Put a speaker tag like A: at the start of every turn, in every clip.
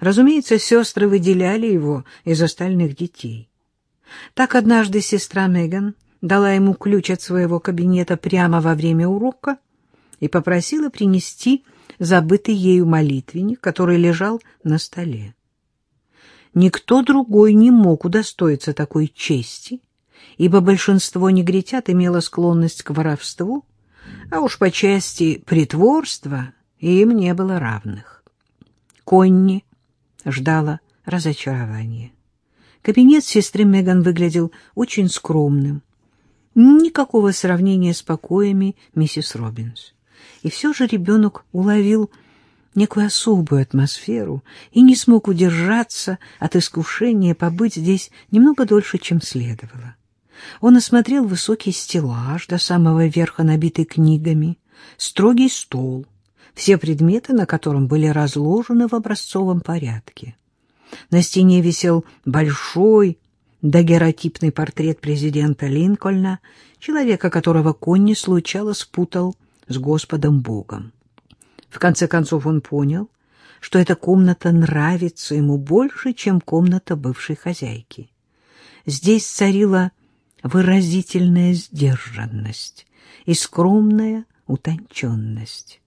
A: Разумеется, сестры выделяли его из остальных детей. Так однажды сестра Меган дала ему ключ от своего кабинета прямо во время урока и попросила принести забытый ею молитвенник, который лежал на столе. Никто другой не мог удостоиться такой чести, ибо большинство негритят имело склонность к воровству, а уж по части притворства им не было равных. Конни ждала разочарования. Кабинет сестры Меган выглядел очень скромным. Никакого сравнения с покоями миссис Робинс. И все же ребенок уловил некую особую атмосферу и не смог удержаться от искушения побыть здесь немного дольше, чем следовало. Он осмотрел высокий стеллаж, до самого верха набитый книгами, строгий стол, все предметы на котором были разложены в образцовом порядке. На стене висел большой дагеротипный портрет президента Линкольна, человека, которого Конни случало спутал с Господом Богом. В конце концов он понял, что эта комната нравится ему больше, чем комната бывшей хозяйки. Здесь царила выразительная сдержанность и скромная утонченность,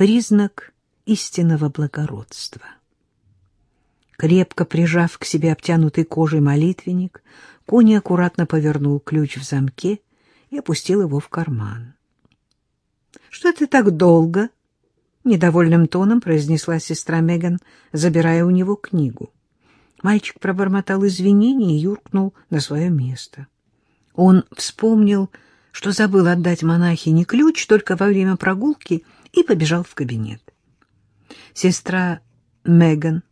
A: признак истинного благородства. Крепко прижав к себе обтянутый кожей молитвенник, Кони аккуратно повернул ключ в замке и опустил его в карман. — Что ты так долго? — недовольным тоном произнесла сестра Меган, забирая у него книгу. Мальчик пробормотал извинения и юркнул на свое место. Он вспомнил, что забыл отдать монахине ключ только во время прогулки, и побежал в кабинет. Сестра Меган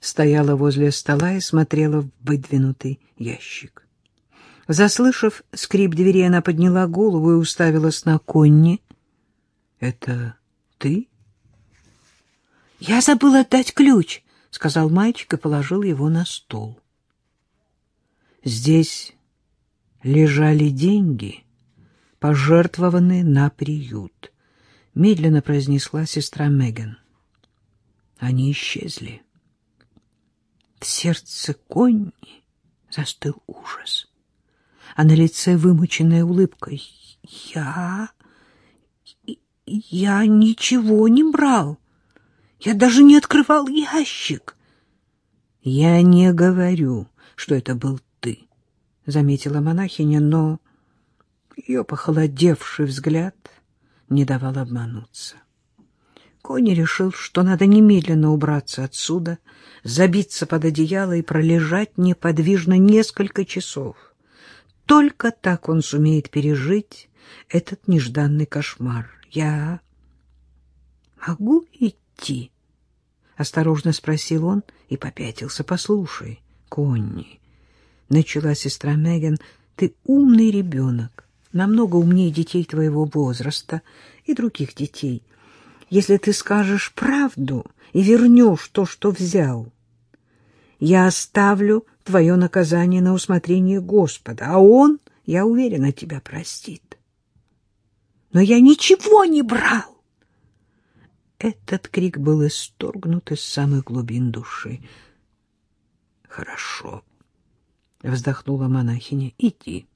A: стояла возле стола и смотрела в выдвинутый ящик. Заслышав скрип двери, она подняла голову и уставилась на Конни. — Это ты? — Я забыла отдать ключ, — сказал мальчик и положил его на стол. Здесь лежали деньги, пожертвованные на приют, — медленно произнесла сестра Меган. Они исчезли. В сердце Конни застыл ужас, а на лице вымученная улыбка. «Я... я ничего не брал. Я даже не открывал ящик». «Я не говорю, что это был ты», — заметила монахиня, но ее похолодевший взгляд не давал обмануться. Кони решил, что надо немедленно убраться отсюда, забиться под одеяло и пролежать неподвижно несколько часов. Только так он сумеет пережить этот нежданный кошмар. Я могу идти? — осторожно спросил он и попятился. — Послушай, Конни, — начала сестра Меган, — ты умный ребенок, намного умнее детей твоего возраста и других детей — если ты скажешь правду и вернешь то, что взял. Я оставлю твое наказание на усмотрение Господа, а Он, я уверена, тебя простит. Но я ничего не брал. Этот крик был исторгнут из самых глубин души. Хорошо, вздохнула монахиня. Иди.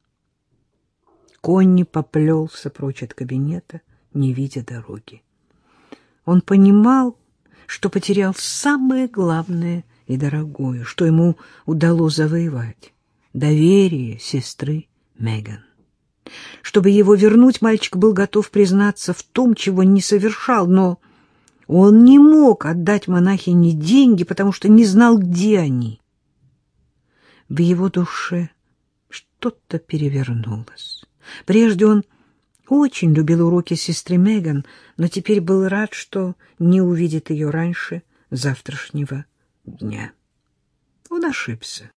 A: Конни поплелся прочь от кабинета, не видя дороги. Он понимал, что потерял самое главное и дорогое, что ему удалось завоевать — доверие сестры Меган. Чтобы его вернуть, мальчик был готов признаться в том, чего не совершал, но он не мог отдать монахине деньги, потому что не знал, где они. В его душе что-то перевернулось. Прежде он очень любил уроки сестры Меган, но теперь был рад, что не увидит ее раньше завтрашнего дня. Он ошибся.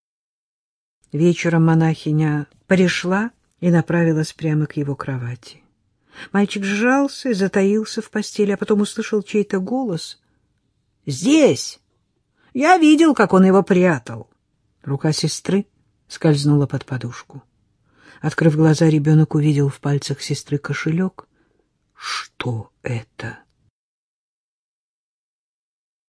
A: Вечером монахиня пришла и направилась прямо к его кровати. Мальчик сжался и затаился в постели, а потом услышал чей-то голос. «Здесь! Я видел, как он его прятал!» Рука сестры скользнула под подушку. Открыв глаза, ребенок увидел в пальцах сестры кошелек. Что это?